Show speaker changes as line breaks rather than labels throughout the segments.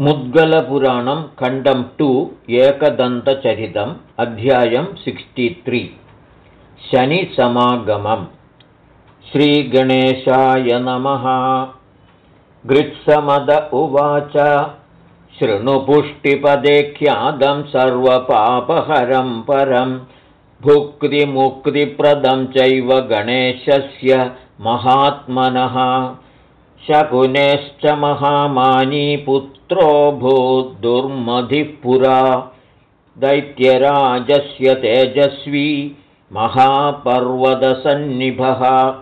मुद्गलपुराणं खण्डं टु एकदन्तचरितम् अध्यायं सिक्स्टि शनिसमागमम्. श्रीगणेशाय नमः। गृत्समद उवाच। शृणुपुष्टिपदेख्यादं सर्वपापहरं परं। भुक्तिमुक्तिप्रदं चैव गणेशस्य महात्मनः शकुनेश्च महामानी भूद्दुर्मधिः पुरा दैत्यराजस्य तेजस्वी महापर्वतसन्निभः।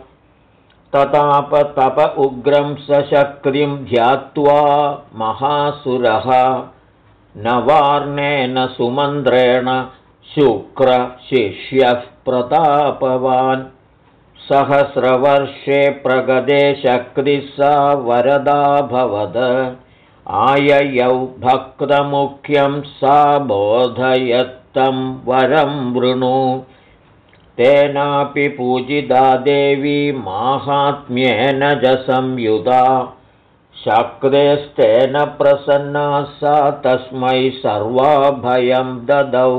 ततापतप उग्रं सशक्तिं ध्यात्वा महासुरः। नवार्णेन सुमन्त्रेण शुक्रशिष्यः प्रतापवान् सहस्रवर्षे प्रगदे शक्तिः सा वरदाभवद आययौ भक्तमुख्यं सा बोधयत्तं वरं वृणु। तेनापि पूजिता देवी माहात्म्येन च संयुधा शक्तेस्तेन प्रसन्ना सा तस्मै सर्वाभयं ददौ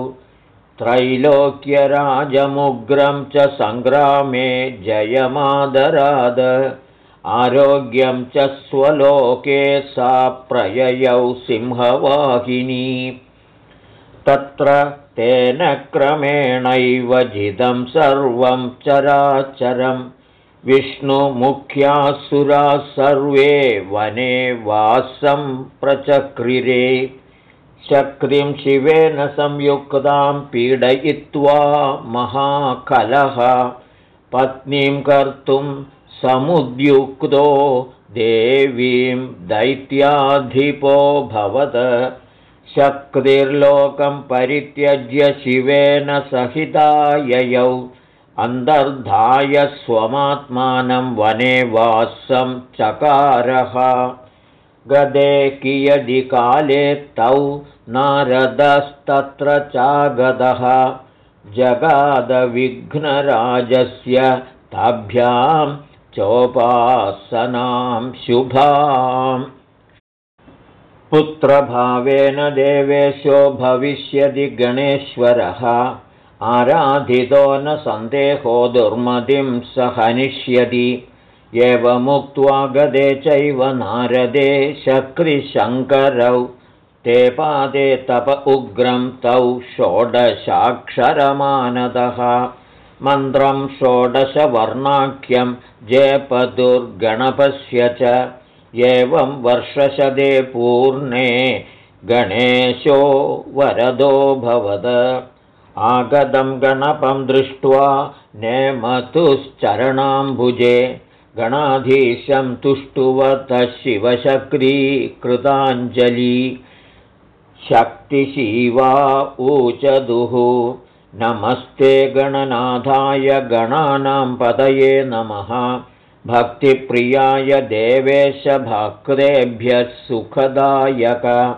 त्रैलोक्यराजमुग्रं च सङ्ग्रामे जयमादराद। आरोग्यं च स्वलोके सा प्रययौ सिंहवाहिनी। तत्र तेन क्रमेणैव जिदं सर्वं चराचरं। विष्णुमुख्यासुराः सर्वे वने वासं प्रचक्रिरे चक्रिं शिवेन संयुक्तां पीडयित्वा महाकलः। पत्नीं कर्तुं समुद्युक्तो देवीं दैत्याधिपो भवद शक्तिर्लोकं परित्यज्य शिवेन सहिताययौ अन्तर्धाय स्वमात्मानं वने वासं चकारः गदे कियदिकाले तौ नारदस्तत्र चागदः। जगादविघ्नराजस्य ताभ्यां चोपासनां शुभाम्। पुत्रभावेन देवेशो भविष्यति गणेश्वरः। आराधितो न सन्देहो दुर्मतिं स हनिष्यति एवमुक्त्वा गदे चैव नारदे शक्रिशङ्करौ ते पादे तप उग्रं तौ षोडशाक्षरमानदः। मन्त्रं षोडशवर्णाख्यं जयपदुर्गणपस्य च। एवं वर्षशदे पूर्णे गणेशो वरदो भवद। आगतं गणपं दृष्ट्वा नेमतुश्चरणाम्बुजे गणाधीशं तुष्टुवतः शिवशक्रीकृताञ्जली। शक्तिशिवा ऊचदुः। नमस्ते गणनाथाय गणानां पदये नमः। भक्तिप्रियाय देवेशभक्तेभ्यः सुखदायक।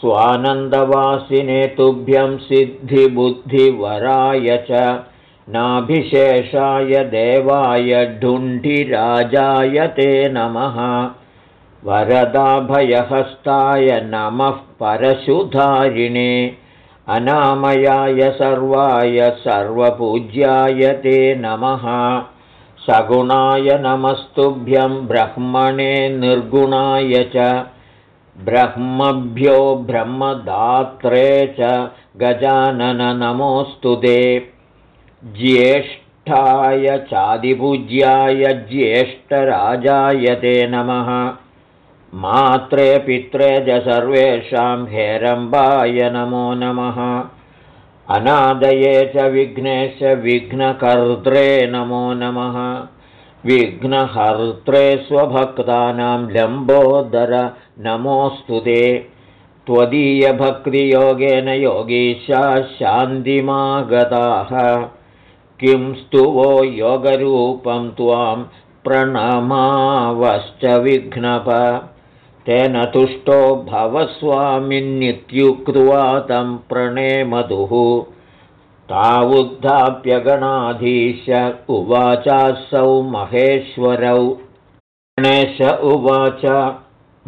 स्वानन्दवासिने तुभ्यं सिद्धिबुद्धिवराय च नाभिशेषाय देवाय ढुण्ढिराजाय ते नमः। वरदाभयहस्ताय नमः परशुधारिणे। अनामयाय सर्वाय सर्वपूज्याय ते नमः। सगुणाय नमस्तुभ्यं ब्रह्मणे निर्गुणाय च। ब्रह्मभ्यो ब्रह्मदात्रे च। गजानन नमोऽस्तु ते ज्येष्ठाय चादिपूज्याय ज्येष्ठराजाय ते नमः। मात्रे पित्रे च सर्वेषां हेरम्बाय नमो नमः। अनादये च विघ्नेश विघ्नकर्त्रे नमो नमः। विघ्नहर्त्रे स्वभक्तानां लम्बोदर नमोऽस्तु ते। त्वदीयभक्तियोगेन योगीशा शान्तिमागताः किं स्तुवो योगरूपं त्वां प्रणमावश्च विघ्नप। तेन तुष्टो भवस्वामिन्नित्युक्त्वा तं प्रणेमधुः तावुद्धाप्यगणाधीश उवाचासौ महेश्वरौ। गणेश उवाच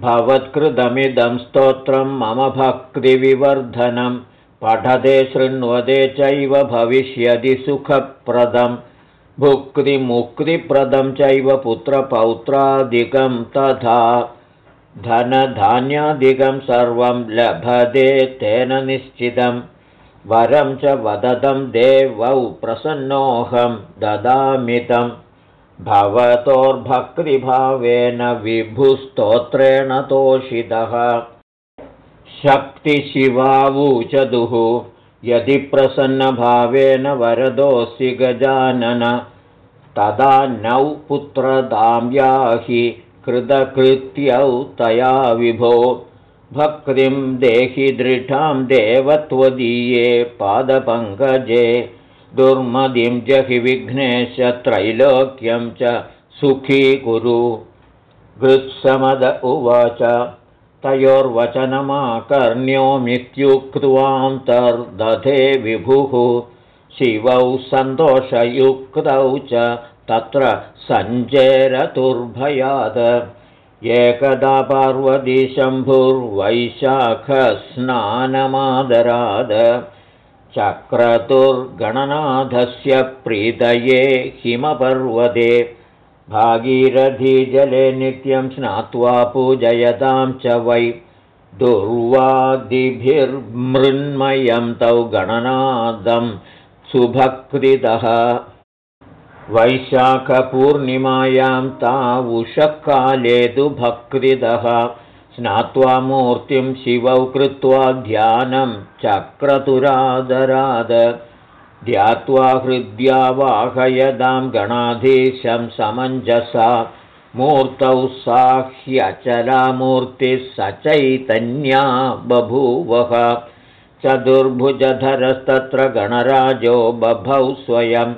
भवत्कृतमिदं स्तोत्रं मम भक्तिविवर्धनं पठते शृण्वते चैव भविष्यति सुखप्रदं। भुक्तिमुक्तिप्रदं चैव पुत्रपौत्रादिकं तथा धनधान्यादिकं सर्वं लभते तेन निश्चितं वरं च वदतं देवौ प्रसन्नोऽहं ददामितं भवतोर्भक्तिभावेन विभुस्तोत्रेण तोषितः शक्तिशिवावूचदुः। यदि प्रसन्नभावेन वरदोऽसि गजानन तदा नौ पुत्रदां याहि कृतकृत्यौ तया विभो। भक्तिं देहि दृढां देवत्वदीये पादपङ्कजे दुर्मदिं जहि विघ्नेश त्रैलोक्यं च सुखी कुरु। गृत्समद उवाच तयोर्वचनमाकर्ण्योमित्युक्त्वान्तर्दधे विभुः। शिवौ सन्तोषयुक्तौ च तत्र सञ्चेरतुर्भयात् एकदा पार्वतीशम्भुर्वैशाखस्नानमादराद चक्रतुर्गणनाथस्य प्रीतये हिमपर्वते भागीरथीजले नित्यं स्नात्वा पूजयतां च वै दुर्वादिभिर्मृन्मयं तौ गणनादं सुभक्तितः। वैशाखपूर्णिमायां तावुषकाले तु भक्तिदः स्नात्वा मूर्तिं शिवौ कृत्वा ध्यानं चक्रतुरादराद ध्यात्वा हृद्या वाहयदां गणाधीशं समञ्जसा मूर्तौ सा ह्यचला मूर्तिः स चैतन्या बभूवः। चतुर्भुजधरस्तत्र गणराजो बभौ स्वयम्।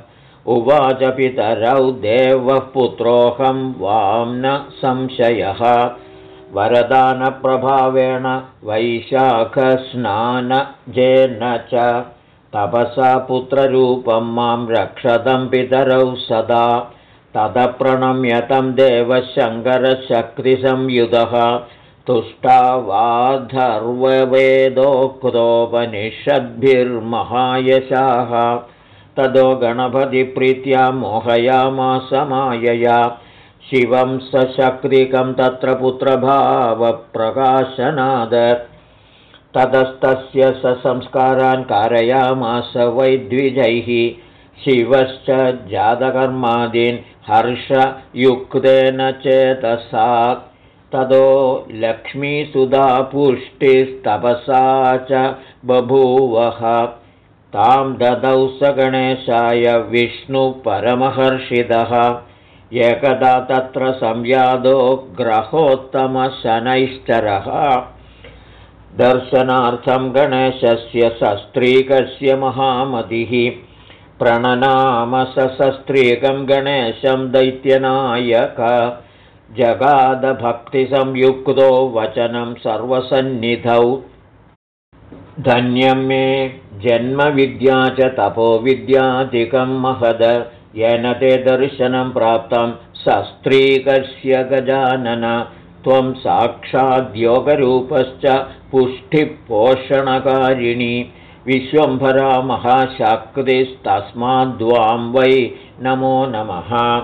उवाच पितरौ देवः पुत्रोऽहं वां संशयः। वरदानप्रभावेण वैशाखस्नानजेन च तपसा पुत्ररूपं मां रक्षतं पितरौ सदा। तदप्रणम्यतं देवशङ्करशक्तिसंयुधः तुष्टावाधर्ववेदोक्तोपनिषद्भिर्महायशाः। तदो गणपतिप्रीत्या मोहयामासमायया। शिवं सशक्तिकं तत्र पुत्रभावप्रकाशनाद ततस्तस्य ससंस्कारान् कारयामास वैद्विजैः। शिवश्च जातकर्मादीन् हर्षयुक्तेन चेतसा। तदो लक्ष्मीसुधा पुष्टिस्तपसा च बभूवः। तां ददौ स गणेशाय विष्णुपरमहर्षितः एकदा तत्र संव्यादो ग्रहोत्तमशनैश्चरः दर्शनार्थं गणेशस्य सस्त्रीकस्य महामतिः। प्रणनामसस्त्रीकं गणेशं दैत्यनायक। जगादभक्तिसंयुक्तो वचनं सर्वसन्निधौ। धन्यं मे जन्मविद्या च तपोविद्यादिकं महद। येन ते दर्शनं प्राप्तं सस्त्रीकस्य गजानन त्वं साक्षाद्योगरूपश्च पुष्टिपोषणकारिणी। विश्वम्भरा महाशाक्तिस्तस्माद्वां वै नमो नमः।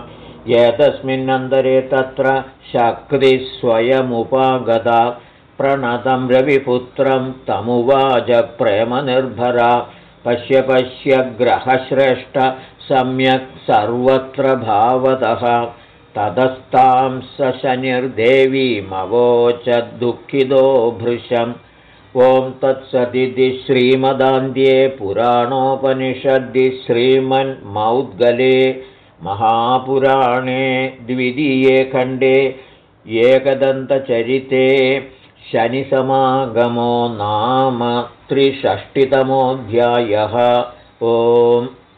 एतस्मिन्नन्तरे तत्र शक्तिस्वयमुपागता प्रणतं रविपुत्रं तमुवाच प्रेमनिर्भरा। पश्य पश्य ग्रहश्रेष्ठ सम्यक् सर्वत्र भावतः ततस्तां स शनिर्देवीमवोच दुःखितो भृशम्। ॐ तत्सदिति श्रीमदान्ध्ये पुराणोपनिषद्दि श्रीमन्मौद्गले महापुराणे द्वितीये खण्डे एकदन्तचरिते शनिसमागमो नाम त्रिषष्टितमोऽध्यायः। ओम्